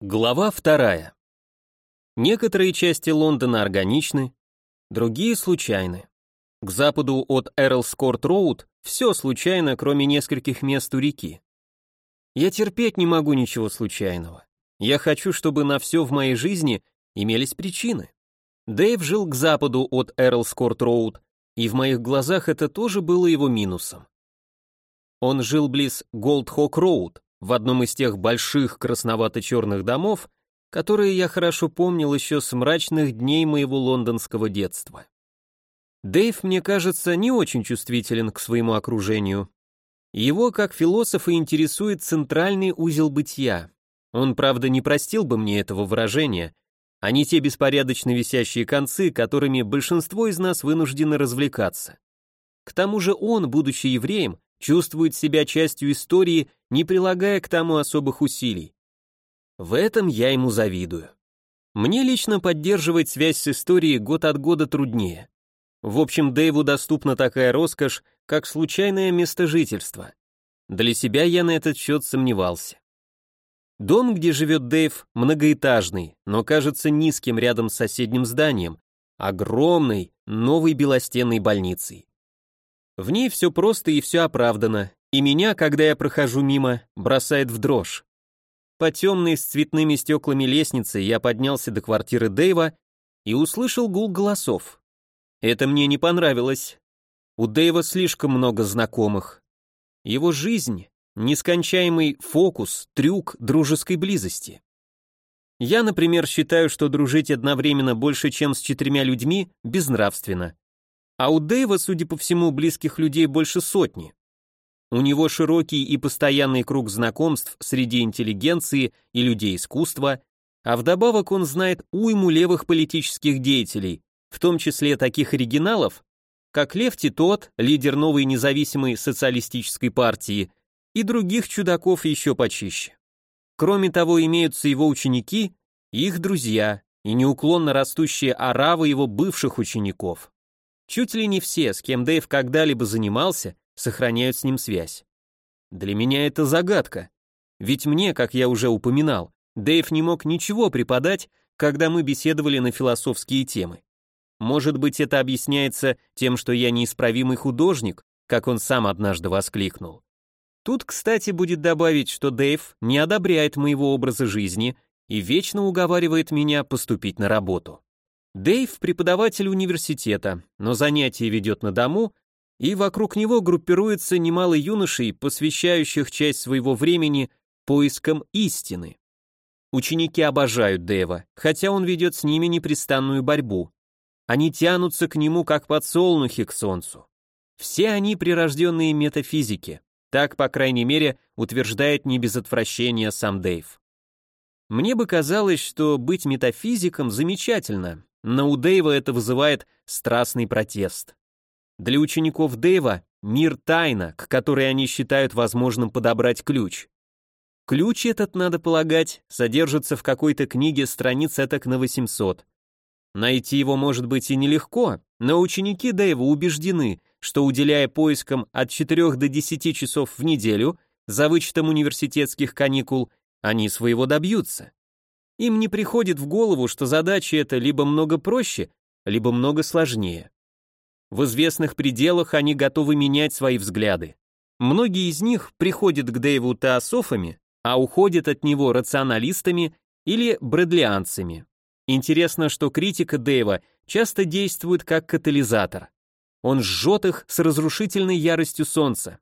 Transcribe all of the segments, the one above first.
Глава вторая. Некоторые части Лондона органичны, другие случайны. К западу от Эрлскорт-Роуд все случайно, кроме нескольких мест у реки. Я терпеть не могу ничего случайного. Я хочу, чтобы на все в моей жизни имелись причины. Дэйв жил к западу от Эрлскорт-Роуд, и в моих глазах это тоже было его минусом. Он жил близ Голдхок-Роуд, в одном из тех больших красновато-черных домов, которые я хорошо помнил еще с мрачных дней моего лондонского детства. Дэйв, мне кажется, не очень чувствителен к своему окружению. Его, как философа, интересует центральный узел бытия. Он, правда, не простил бы мне этого выражения, а не те беспорядочно висящие концы, которыми большинство из нас вынуждены развлекаться. К тому же он, будучи евреем, чувствует себя частью истории, не прилагая к тому особых усилий. В этом я ему завидую. Мне лично поддерживать связь с историей год от года труднее. В общем, Дэйву доступна такая роскошь, как случайное место жительства. Для себя я на этот счет сомневался. Дом, где живет Дэйв, многоэтажный, но кажется низким рядом с соседним зданием, огромной, новой белостенной больницей. В ней все просто и все оправдано, и меня, когда я прохожу мимо, бросает в дрожь. По темной с цветными стеклами лестнице я поднялся до квартиры Дэйва и услышал гул голосов. Это мне не понравилось. У Дэйва слишком много знакомых. Его жизнь — нескончаемый фокус, трюк дружеской близости. Я, например, считаю, что дружить одновременно больше, чем с четырьмя людьми, безнравственно. А у Дэйва, судя по всему, близких людей больше сотни. У него широкий и постоянный круг знакомств среди интеллигенции и людей искусства, а вдобавок он знает уйму левых политических деятелей, в том числе таких оригиналов, как Лев Титот, лидер новой независимой социалистической партии, и других чудаков еще почище. Кроме того, имеются его ученики, их друзья и неуклонно растущие оравы его бывших учеников. Чуть ли не все, с кем Дэйв когда-либо занимался, сохраняют с ним связь. Для меня это загадка. Ведь мне, как я уже упоминал, Дэйв не мог ничего преподать, когда мы беседовали на философские темы. Может быть, это объясняется тем, что я неисправимый художник, как он сам однажды воскликнул. Тут, кстати, будет добавить, что Дэйв не одобряет моего образа жизни и вечно уговаривает меня поступить на работу. Дэйв – преподаватель университета, но занятия ведет на дому, и вокруг него группируется немало юношей, посвящающих часть своего времени поискам истины. Ученики обожают Дэйва, хотя он ведет с ними непрестанную борьбу. Они тянутся к нему, как подсолнухи к солнцу. Все они прирожденные метафизики, так, по крайней мере, утверждает не без отвращения сам Дэйв. Мне бы казалось, что быть метафизиком замечательно, но у Дэйва это вызывает страстный протест. Для учеников Дэйва мир тайна, к которой они считают возможным подобрать ключ. Ключ этот, надо полагать, содержится в какой-то книге страниц этак на 800. Найти его может быть и нелегко, но ученики Дэйва убеждены, что уделяя поискам от 4 до 10 часов в неделю, за вычетом университетских каникул, они своего добьются. Им не приходит в голову, что задача эта либо много проще, либо много сложнее. В известных пределах они готовы менять свои взгляды. Многие из них приходят к Дэйву теософами, а уходят от него рационалистами или брэдлианцами. Интересно, что критика Дэйва часто действует как катализатор. Он жжет их с разрушительной яростью солнца.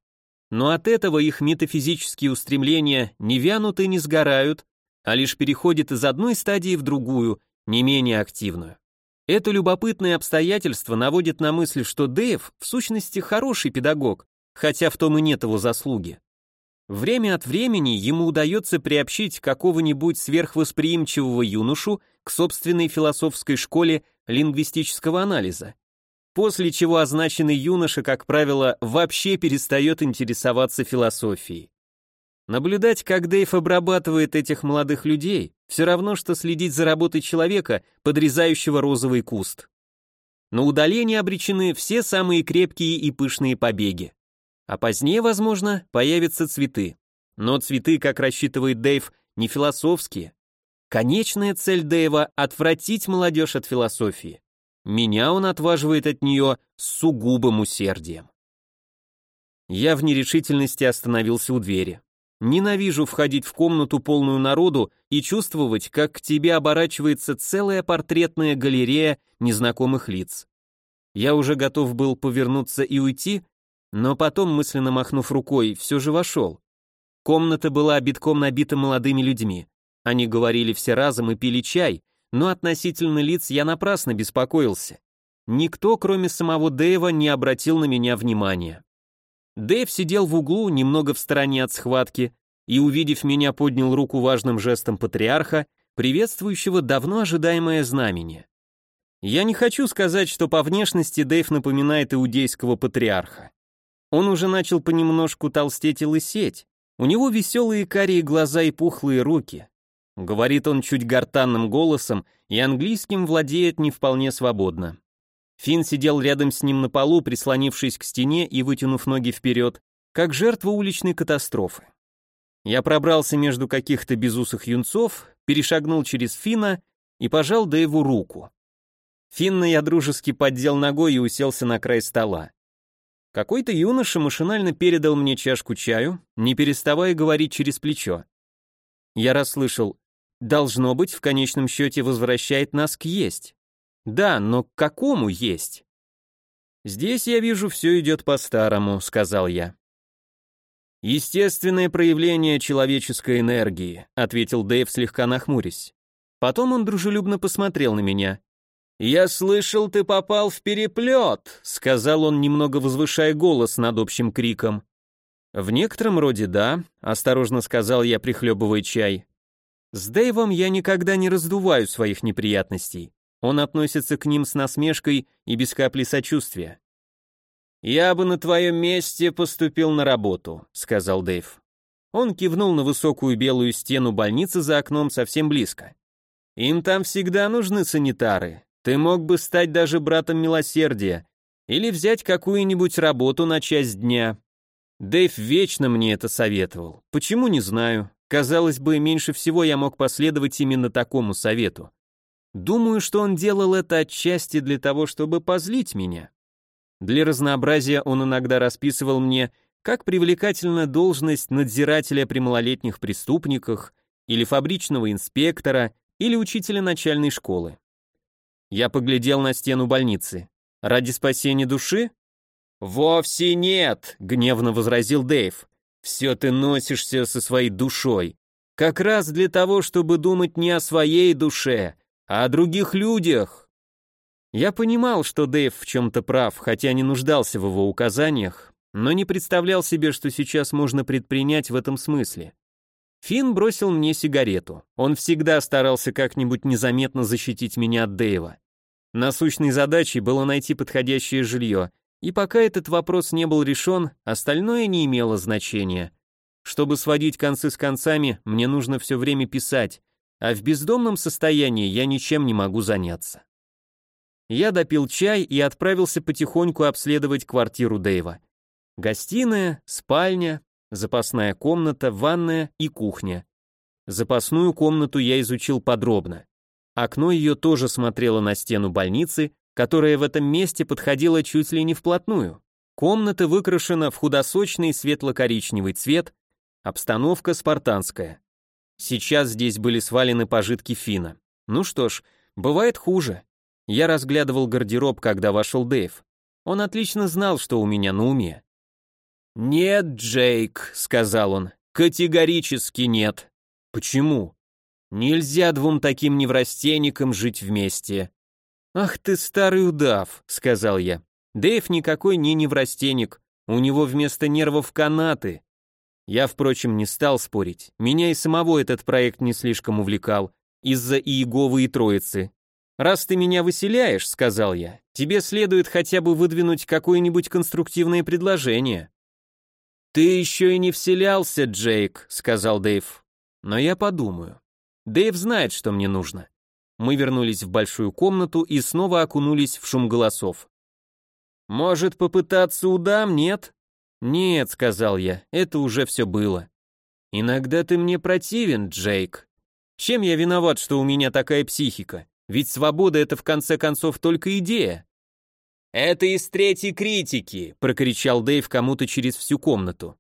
Но от этого их метафизические устремления не вянут и не сгорают, а лишь переходит из одной стадии в другую, не менее активную. Это любопытное обстоятельство наводит на мысль, что Дэйв в сущности хороший педагог, хотя в том и нет его заслуги. Время от времени ему удается приобщить какого-нибудь сверхвосприимчивого юношу к собственной философской школе лингвистического анализа, после чего означенный юноша, как правило, вообще перестает интересоваться философией. Наблюдать, как Дэйв обрабатывает этих молодых людей, все равно, что следить за работой человека, подрезающего розовый куст. На удаление обречены все самые крепкие и пышные побеги. А позднее, возможно, появятся цветы. Но цветы, как рассчитывает Дэйв, не философские. Конечная цель Дэйва — отвратить молодежь от философии. Меня он отваживает от нее с сугубым усердием. Я в нерешительности остановился у двери. Ненавижу входить в комнату полную народу и чувствовать, как к тебе оборачивается целая портретная галерея незнакомых лиц. Я уже готов был повернуться и уйти, но потом, мысленно махнув рукой, все же вошел. Комната была битком набита молодыми людьми. Они говорили все разом и пили чай, но относительно лиц я напрасно беспокоился. Никто, кроме самого Дэйва, не обратил на меня внимания. Дэйв сидел в углу, немного в стороне от схватки, и, увидев меня, поднял руку важным жестом патриарха, приветствующего давно ожидаемое знамение. Я не хочу сказать, что по внешности Дэйв напоминает иудейского патриарха. Он уже начал понемножку толстеть и лысеть. У него веселые карие глаза и пухлые руки. Говорит он чуть гортанным голосом и английским владеет не вполне свободно. Финн сидел рядом с ним на полу, прислонившись к стене и вытянув ноги вперед, как жертва уличной катастрофы. Я пробрался между каких-то безусых юнцов, перешагнул через Фина и пожал Дэйву руку. Финна я дружески поддел ногой и уселся на край стола. Какой-то юноша машинально передал мне чашку чаю, не переставая говорить через плечо. Я расслышал должно быть, в конечном счете возвращает нас к есть. Да, но к какому есть? Здесь я вижу, все идет по-старому, сказал я. Естественное проявление человеческой энергии, ответил Дэйв, слегка нахмурясь. Потом он дружелюбно посмотрел на меня. «Я слышал, ты попал в переплет», — сказал он, немного возвышая голос над общим криком. «В некотором роде да», — осторожно сказал я, прихлебывая чай. С Дэйвом я никогда не раздуваю своих неприятностей. Он относится к ним с насмешкой и без капли сочувствия. «Я бы на твоем месте поступил на работу», — сказал Дэйв. Он кивнул на высокую белую стену больницы за окном совсем близко. «Им там всегда нужны санитары. Ты мог бы стать даже братом милосердия или взять какую-нибудь работу на часть дня». Дэйв вечно мне это советовал. Почему, не знаю. Казалось бы, меньше всего я мог последовать именно такому совету. Думаю, что он делал это отчасти для того, чтобы позлить меня. Для разнообразия он иногда расписывал мне, как привлекательна должность надзирателя при малолетних преступниках, или фабричного инспектора, или учителя начальной школы. Я поглядел на стену больницы. Ради спасения души? «Вовсе нет», — гневно возразил Дэйв. Все ты носишься со своей душой. Как раз для того, чтобы думать не о своей душе, а о других людях. Я понимал, что Дэйв в чем-то прав, хотя не нуждался в его указаниях, но не представлял себе, что сейчас можно предпринять в этом смысле. Финн бросил мне сигарету. Он всегда старался как-нибудь незаметно защитить меня от Дэйва. Насущной задачей было найти подходящее жилье, и пока этот вопрос не был решен, остальное не имело значения. Чтобы сводить концы с концами, мне нужно все время писать, а в бездомном состоянии я ничем не могу заняться. Я допил чай и отправился потихоньку обследовать квартиру Дэйва. Гостиная, спальня, запасная комната, ванная и кухня. Запасную комнату я изучил подробно. Окно ее тоже смотрело на стену больницы, которая в этом месте подходила чуть ли не вплотную. Комната выкрашена в худосочный светло-коричневый цвет, обстановка спартанская. Сейчас здесь были свалены пожитки Фина. Ну что ж, бывает хуже. Я разглядывал гардероб, когда вошел Дэйв. Он отлично знал, что у меня на уме. «Нет, Джейк», — сказал он, — «категорически нет». «Почему?» «Нельзя двум таким неврастенникам жить вместе. «Ах ты старый удав», — сказал я. «Дэйв никакой не неврастенник, у него вместо нервов канаты». Я, впрочем, не стал спорить. Меня и самого этот проект не слишком увлекал, из-за Иеговы и Троицы. «Раз ты меня выселяешь», — сказал я, — «тебе следует хотя бы выдвинуть какое-нибудь конструктивное предложение». «Ты еще и не вселялся, Джейк», — сказал Дэйв. «Но я подумаю. Дэйв знает, что мне нужно». Мы вернулись в большую комнату и снова окунулись в шум голосов. «Может, попытаться удам, нет?» «Нет», — сказал я, — «это уже все было». «Иногда ты мне противен, Джейк». Чем я виноват, что у меня такая психика? Ведь свобода — это в конце концов только идея. «Это из третьей критики», — прокричал Дэйв кому-то через всю комнату.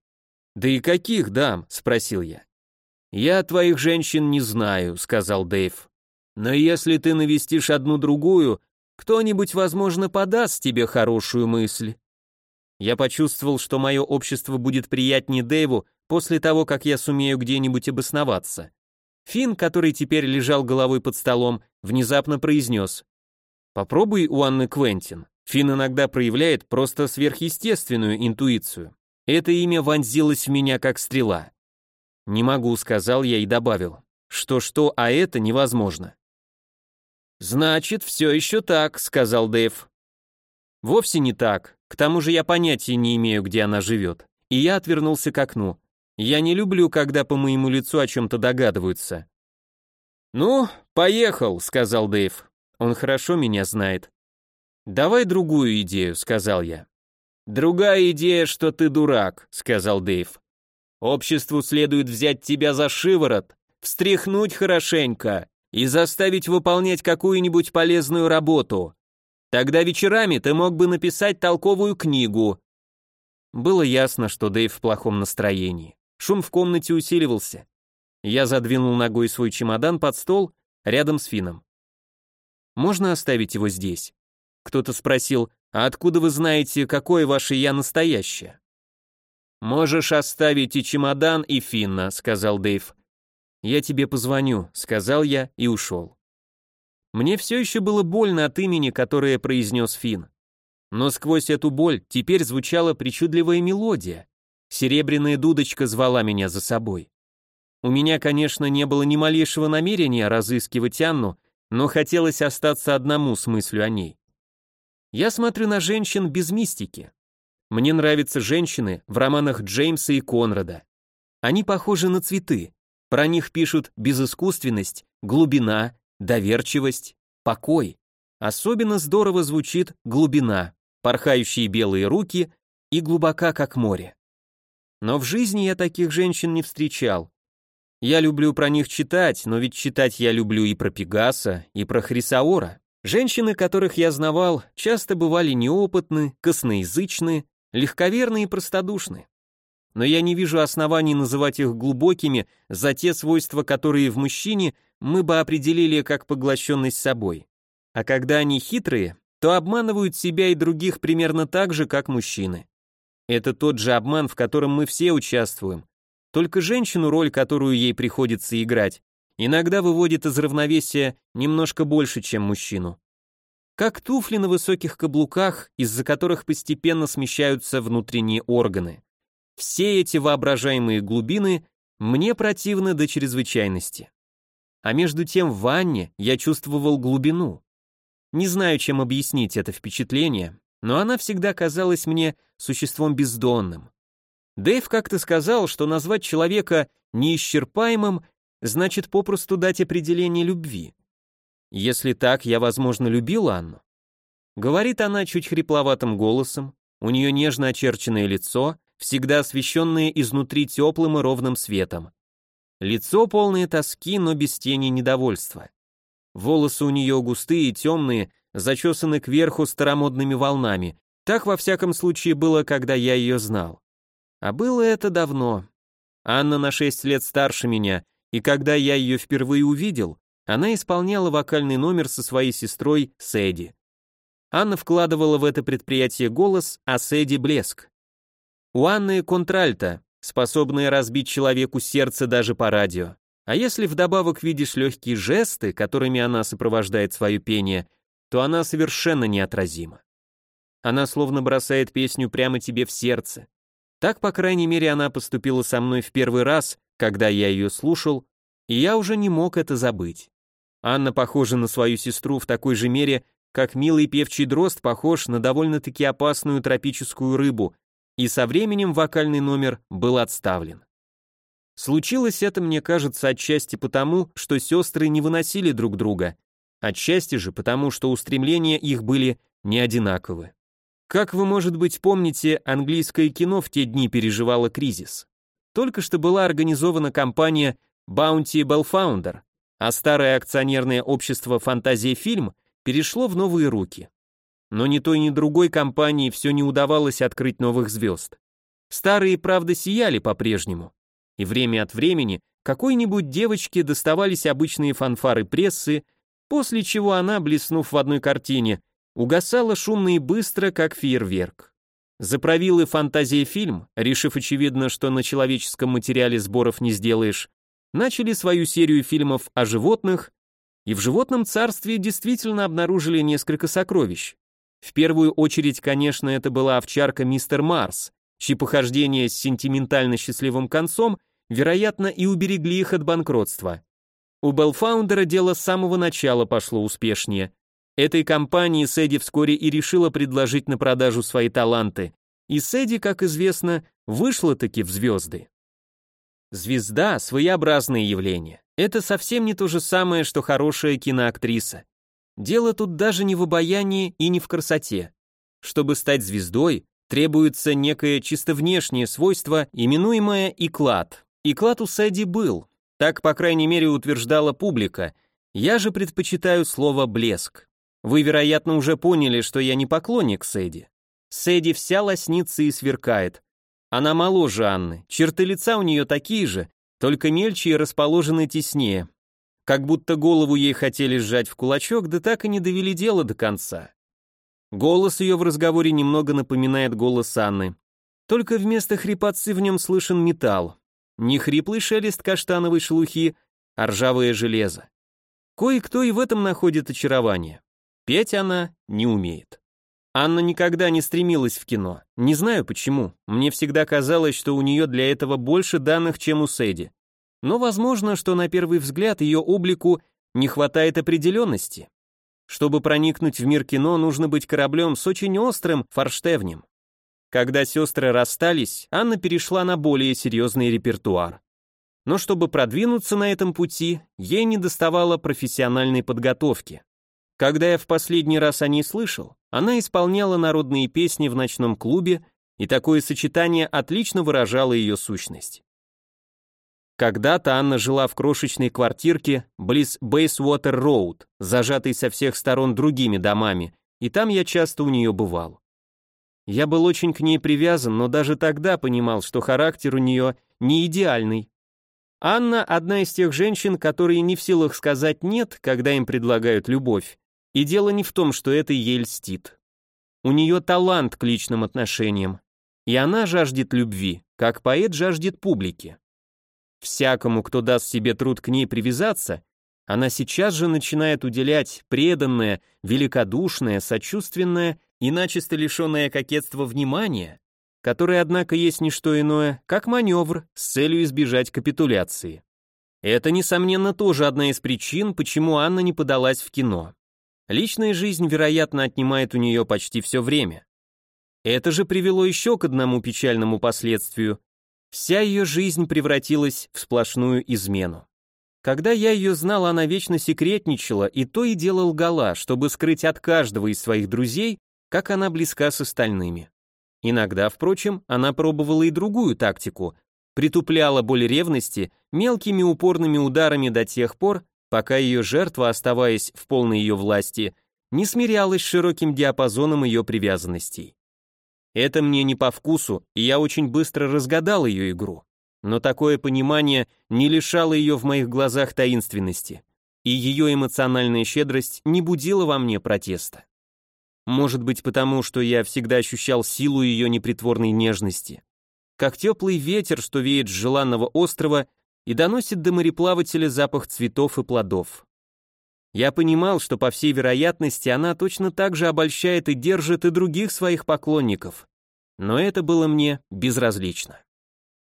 «Да и каких дам?» — спросил я. «Я твоих женщин не знаю», — сказал Дэйв. «Но если ты навестишь одну другую, кто-нибудь, возможно, подаст тебе хорошую мысль». Я почувствовал, что мое общество будет приятнее Дэйву после того, как я сумею где-нибудь обосноваться. Финн, который теперь лежал головой под столом, внезапно произнес. «Попробуй у Анны Квентин. Финн иногда проявляет просто сверхъестественную интуицию. Это имя вонзилось в меня как стрела. «Не могу», — сказал я и добавил. «Что-что, а это невозможно». «Значит, все еще так», — сказал Дэйв. «Вовсе не так. К тому же я понятия не имею, где она живет». И я отвернулся к окну. Я не люблю, когда по моему лицу о чем-то догадываются. «Ну, поехал», — сказал Дэйв. Он хорошо меня знает. «Давай другую идею», — сказал я. «Другая идея, что ты дурак», — сказал Дэйв. «Обществу следует взять тебя за шиворот, встряхнуть хорошенько и заставить выполнять какую-нибудь полезную работу. Тогда вечерами ты мог бы написать толковую книгу». Было ясно, что Дэйв в плохом настроении. Шум в комнате усиливался. Я задвинул ногой свой чемодан под стол рядом с Фином. «Можно оставить его здесь?» Кто-то спросил, «А откуда вы знаете, какое ваше я настоящее?» «Можешь оставить и чемодан, и Финна», — сказал Дэйв. «Я тебе позвоню», — сказал я и ушел. Мне все еще было больно от имени, которое произнес Финн. Но сквозь эту боль теперь звучала причудливая мелодия. Серебряная дудочка звала меня за собой. У меня, конечно, не было ни малейшего намерения разыскивать Анну, но хотелось остаться одному с мыслью о ней. Я смотрю на женщин без мистики. Мне нравятся женщины в романах Джеймса и Конрада. Они похожи на цветы. Про них пишут безыскусственность, глубина, доверчивость, покой. Особенно здорово звучит глубина, порхающие белые руки и глубока, как море. Но в жизни я таких женщин не встречал. Я люблю про них читать, но ведь читать я люблю и про Пегаса, и про Хрисаора. Женщины, которых я знавал, часто бывали неопытны, косноязычны, легковерны и простодушны. Но я не вижу оснований называть их глубокими за те свойства, которые в мужчине мы бы определили как поглощенность собой. А когда они хитрые, то обманывают себя и других примерно так же, как мужчины. Это тот же обман, в котором мы все участвуем. Только женщину, роль, которую ей приходится играть, иногда выводит из равновесия немножко больше, чем мужчину. Как туфли на высоких каблуках, из-за которых постепенно смещаются внутренние органы. Все эти воображаемые глубины мне противны до чрезвычайности. А между тем в ванне я чувствовал глубину. Не знаю, чем объяснить это впечатление, но она всегда казалась мне существом бездонным. Дэйв как-то сказал, что назвать человека неисчерпаемым значит попросту дать определение любви. Если так, я, возможно, любил Анну. Говорит она чуть хрипловатым голосом, у нее нежно очерченное лицо, всегда освещенное изнутри теплым и ровным светом. Лицо полное тоски, но без тени недовольства. Волосы у нее густые, темные, зачесаны кверху старомодными волнами. Так, во всяком случае, было, когда я ее знал. А было это давно. Анна на шесть лет старше меня, и когда я ее впервые увидел, она исполняла вокальный номер со своей сестрой Сэдди. Анна вкладывала в это предприятие голос, а Сэдди — блеск. У Анны контральта, способная разбить человеку сердце даже по радио. А если вдобавок видишь легкие жесты, которыми она сопровождает свое пение, то она совершенно неотразима. Она словно бросает песню прямо тебе в сердце. Так, по крайней мере, она поступила со мной в первый раз, когда я ее слушал, и я уже не мог это забыть. Анна похожа на свою сестру в такой же мере, как милый певчий дрозд похож на довольно-таки опасную тропическую рыбу, и со временем вокальный номер был отставлен. Случилось это, мне кажется, отчасти потому, что сестры не выносили друг друга, отчасти же потому, что устремления их были не одинаковы. Как вы, может быть, помните, английское кино в те дни переживало кризис. Только что была организована компания Bounty Bellfounder, а старое акционерное общество «Фантазия Фильм» перешло в новые руки. Но ни той, ни другой компании все не удавалось открыть новых звезд. Старые, правда, сияли по-прежнему. И время от времени какой-нибудь девочке доставались обычные фанфары прессы, после чего она, блеснув в одной картине, угасала шумно и быстро, как фейерверк. Заправилы фантазии фильм, решив очевидно, что на человеческом материале сборов не сделаешь, начали свою серию фильмов о животных, и в животном царстве действительно обнаружили несколько сокровищ. В первую очередь, конечно, это была овчарка Мистер Марс, чьи похождения с сентиментально счастливым концом, вероятно, и уберегли их от банкротства. У Белфаундера дело с самого начала пошло успешнее. Этой компании Сэдди вскоре и решила предложить на продажу свои таланты, и Сэдди, как известно, вышла-таки в звезды. Звезда — своеобразное явление. Это совсем не то же самое, что хорошая киноактриса. Дело тут даже не в обаянии и не в красоте. Чтобы стать звездой, требуется некое чисто внешнее свойство, именуемое иклад. Иклад у Сэдди был, так, по крайней мере, утверждала публика. Я же предпочитаю слово «блеск». Вы, вероятно, уже поняли, что я не поклонник Сэдди. Сэдди вся лоснится и сверкает. Она моложе Анны, черты лица у нее такие же, только мельче и расположены теснее. Как будто голову ей хотели сжать в кулачок, да так и не довели дело до конца. Голос ее в разговоре немного напоминает голос Анны. Только вместо хрипотцы в нем слышен металл. Не хриплый шелест каштановой шелухи, а ржавое железо. Кое-кто и в этом находит очарование. Петь она не умеет. Анна никогда не стремилась в кино. Не знаю почему. Мне всегда казалось, что у нее для этого больше данных, чем у Сэдди. Но возможно, что на первый взгляд ее облику не хватает определенности. Чтобы проникнуть в мир кино, нужно быть кораблем с очень острым форштевнем. Когда сестры расстались, Анна перешла на более серьезный репертуар. Но чтобы продвинуться на этом пути, ей не доставало профессиональной подготовки. Когда я в последний раз о ней слышал, она исполняла народные песни в ночном клубе, и такое сочетание отлично выражало ее сущность. Когда-то Анна жила в крошечной квартирке близ Бейсвотер-Роуд, зажатой со всех сторон другими домами, и там я часто у нее бывал. Я был очень к ней привязан, но даже тогда понимал, что характер у нее не идеальный. Анна – одна из тех женщин, которые не в силах сказать «нет», когда им предлагают любовь. И дело не в том, что это ей льстит. У нее талант к личным отношениям. И она жаждет любви, как поэт жаждет публики. Всякому, кто даст себе труд к ней привязаться, она сейчас же начинает уделять преданное, великодушное, сочувственное и начисто лишенное кокетства внимание, которое, однако, есть не что иное, как маневр с целью избежать капитуляции. Это, несомненно, тоже одна из причин, почему Анна не подалась в кино. Личная жизнь, вероятно, отнимает у нее почти все время. Это же привело еще к одному печальному последствию. Вся ее жизнь превратилась в сплошную измену. Когда я ее знал, она вечно секретничала и то и дело лгала, чтобы скрыть от каждого из своих друзей, как она близка с остальными. Иногда, впрочем, она пробовала и другую тактику, притупляла боль ревности мелкими упорными ударами до тех пор, пока ее жертва, оставаясь в полной ее власти, не смирялась с широким диапазоном ее привязанностей. Это мне не по вкусу, и я очень быстро разгадал ее игру. Но такое понимание не лишало ее в моих глазах таинственности, и ее эмоциональная щедрость не будила во мне протеста. Может быть потому, что я всегда ощущал силу ее непритворной нежности. Как теплый ветер, что веет с желанного острова и доносит до мореплавателя запах цветов и плодов. Я понимал, что по всей вероятности она точно так же обольщает и держит и других своих поклонников. Но это было мне безразлично.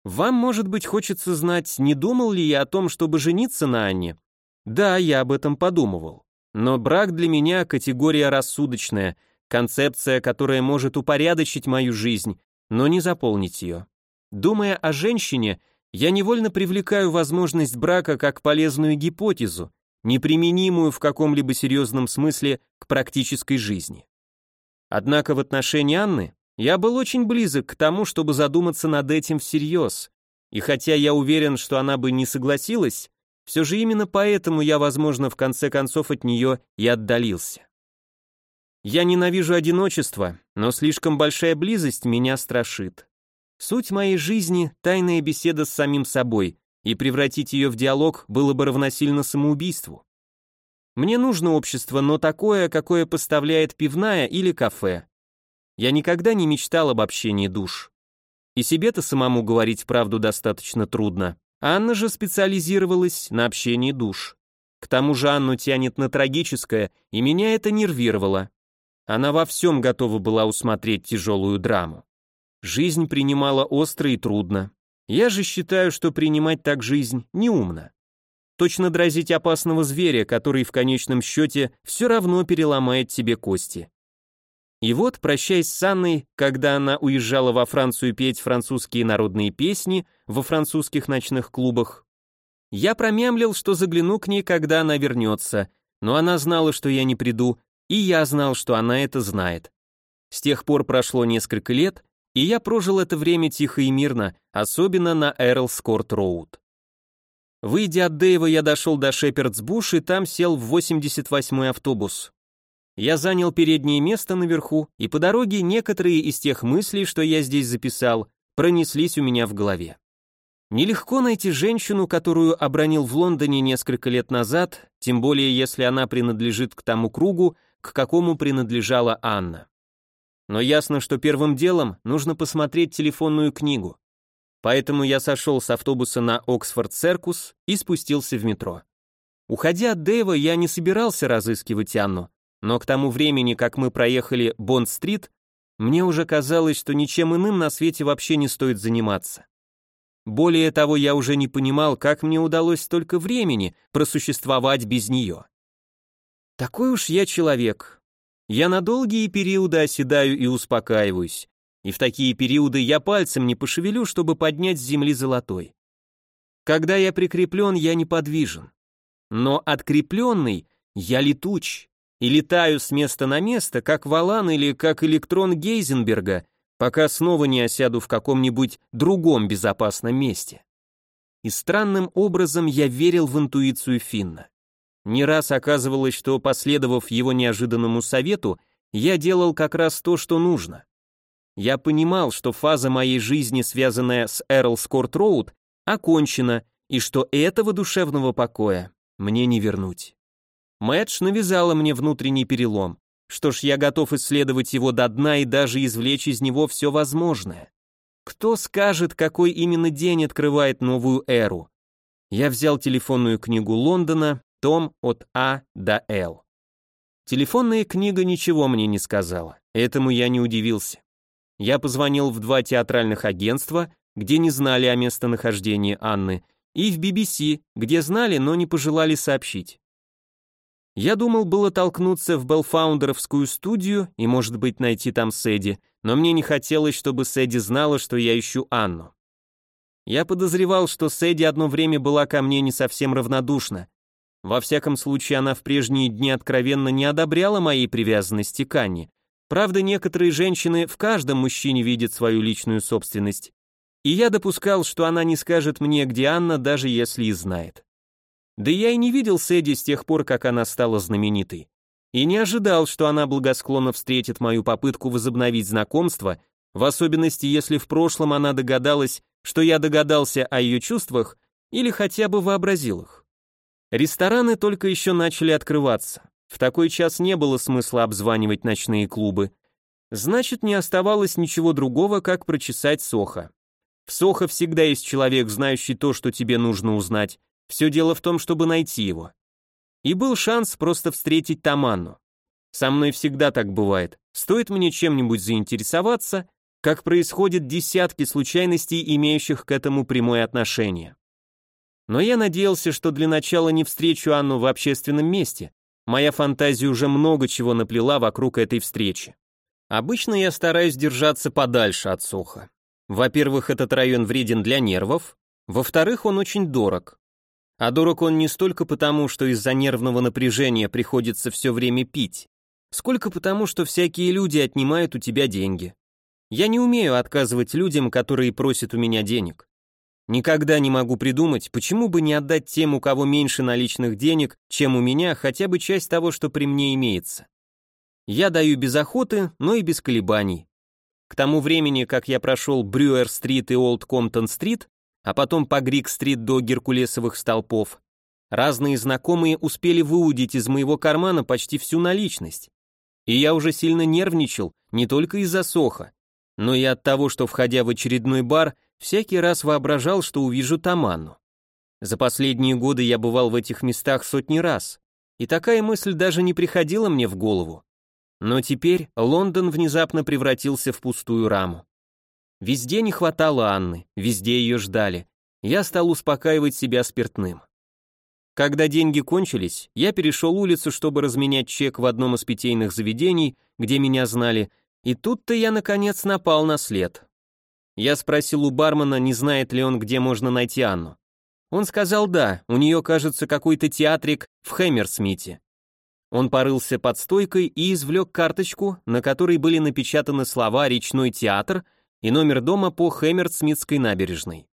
Вам, может быть, хочется знать, не думал ли я о том, чтобы жениться на Анне? Да, я об этом подумывал. Но брак для меня категория рассудочная, концепция, которая может упорядочить мою жизнь, но не заполнить ее. Думая о женщине, я невольно привлекаю возможность брака как полезную гипотезу, неприменимую в каком-либо серьезном смысле к практической жизни. Однако в отношении Анны я был очень близок к тому, чтобы задуматься над этим всерьез, и хотя я уверен, что она бы не согласилась, Все же именно поэтому я, возможно, в конце концов от нее и отдалился. Я ненавижу одиночество, но слишком большая близость меня страшит. Суть моей жизни — тайная беседа с самим собой, и превратить ее в диалог было бы равносильно самоубийству. Мне нужно общество, но такое, какое поставляет пивная или кафе. Я никогда не мечтал об общении душ. И себе-то самому говорить правду достаточно трудно. Анна же специализировалась на общении душ. К тому же Анну тянет на трагическое, и меня это нервировало. Она во всем готова была усмотреть тяжелую драму. Жизнь принимала остро и трудно. Я же считаю, что принимать так жизнь неумно. Точно дразить опасного зверя, который в конечном счете все равно переломает тебе кости. И вот, прощаясь с Анной, когда она уезжала во Францию петь французские народные песни во французских ночных клубах, я промямлил, что загляну к ней, когда она вернется, но она знала, что я не приду, и я знал, что она это знает. С тех пор прошло несколько лет, и я прожил это время тихо и мирно, особенно на Эрлскорт-Роуд. Выйдя от Дэйва, я дошел до Шепердсбуш и там сел в 88-й автобус. Я занял переднее место наверху, и по дороге некоторые из тех мыслей, что я здесь записал, пронеслись у меня в голове. Нелегко найти женщину, которую обронил в Лондоне несколько лет назад, тем более если она принадлежит к тому кругу, к какому принадлежала Анна. Но ясно, что первым делом нужно посмотреть телефонную книгу. Поэтому я сошел с автобуса на Оксфорд-Церкус и спустился в метро. Уходя от Дэйва, я не собирался разыскивать Анну, но к тому времени, как мы проехали Бонд-стрит, мне уже казалось, что ничем иным на свете вообще не стоит заниматься. Более того, я уже не понимал, как мне удалось столько времени просуществовать без нее. Такой уж я человек. Я на долгие периоды оседаю и успокаиваюсь, и в такие периоды я пальцем не пошевелю, чтобы поднять с земли золотой. Когда я прикреплен, я неподвижен. Но открепленный я летуч и летаю с места на место, как валан или как электрон Гейзенберга, пока снова не осяду в каком-нибудь другом безопасном месте. И странным образом я верил в интуицию Финна. Не раз оказывалось, что, последовав его неожиданному совету, я делал как раз то, что нужно. Я понимал, что фаза моей жизни, связанная с Эрлскорт Роуд, окончена, и что этого душевного покоя мне не вернуть. Мэтч навязала мне внутренний перелом. Что ж, я готов исследовать его до дна и даже извлечь из него все возможное. Кто скажет, какой именно день открывает новую эру? Я взял телефонную книгу Лондона, том от А до Л. Телефонная книга ничего мне не сказала, этому я не удивился. Я позвонил в два театральных агентства, где не знали о местонахождении Анны, и в BBC, где знали, но не пожелали сообщить. Я думал было толкнуться в Белфаундеровскую студию и, может быть, найти там Сэдди, но мне не хотелось, чтобы Сэдди знала, что я ищу Анну. Я подозревал, что Сэдди одно время была ко мне не совсем равнодушна. Во всяком случае, она в прежние дни откровенно не одобряла моей привязанности к Анне, Правда, некоторые женщины в каждом мужчине видят свою личную собственность. И я допускал, что она не скажет мне, где Анна, даже если и знает. Да я и не видел Сэдди с тех пор, как она стала знаменитой. И не ожидал, что она благосклонно встретит мою попытку возобновить знакомство, в особенности, если в прошлом она догадалась, что я догадался о ее чувствах или хотя бы вообразил их. Рестораны только еще начали открываться. В такой час не было смысла обзванивать ночные клубы. Значит, не оставалось ничего другого, как прочесать Соха. В Сохо всегда есть человек, знающий то, что тебе нужно узнать. Все дело в том, чтобы найти его. И был шанс просто встретить Таманну. Со мной всегда так бывает. Стоит мне чем-нибудь заинтересоваться, как происходят десятки случайностей, имеющих к этому прямое отношение. Но я надеялся, что для начала не встречу Анну в общественном месте, Моя фантазия уже много чего наплела вокруг этой встречи. Обычно я стараюсь держаться подальше от Соха. Во-первых, этот район вреден для нервов, во-вторых, он очень дорог. А дорог он не столько потому, что из-за нервного напряжения приходится все время пить, сколько потому, что всякие люди отнимают у тебя деньги. Я не умею отказывать людям, которые просят у меня денег. Никогда не могу придумать, почему бы не отдать тем, у кого меньше наличных денег, чем у меня, хотя бы часть того, что при мне имеется. Я даю без охоты, но и без колебаний. К тому времени, как я прошел Брюер-стрит и Олд Комптон-стрит, а потом по Грик-стрит до Геркулесовых столпов, разные знакомые успели выудить из моего кармана почти всю наличность. И я уже сильно нервничал, не только из-за соха, но и от того, что, входя в очередной бар, всякий раз воображал, что увижу Таманну. За последние годы я бывал в этих местах сотни раз, и такая мысль даже не приходила мне в голову. Но теперь Лондон внезапно превратился в пустую раму. Везде не хватало Анны, везде ее ждали. Я стал успокаивать себя спиртным. Когда деньги кончились, я перешел улицу, чтобы разменять чек в одном из питейных заведений, где меня знали, и тут-то я, наконец, напал на след. Я спросил у бармена, не знает ли он, где можно найти Анну. Он сказал да, у нее, кажется, какой-то театрик в Хэмерсмите. Он порылся под стойкой и извлек карточку, на которой были напечатаны слова «Речной театр» и номер дома по Хэмерсмитской набережной.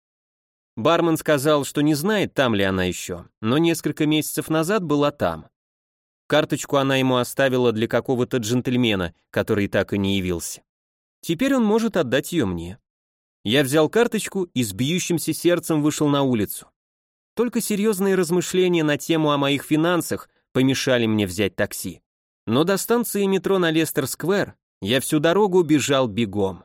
Бармен сказал, что не знает, там ли она еще, но несколько месяцев назад была там. Карточку она ему оставила для какого-то джентльмена, который так и не явился. Теперь он может отдать ее мне. Я взял карточку и с бьющимся сердцем вышел на улицу. Только серьезные размышления на тему о моих финансах помешали мне взять такси. Но до станции метро на Лестер-сквер я всю дорогу бежал бегом.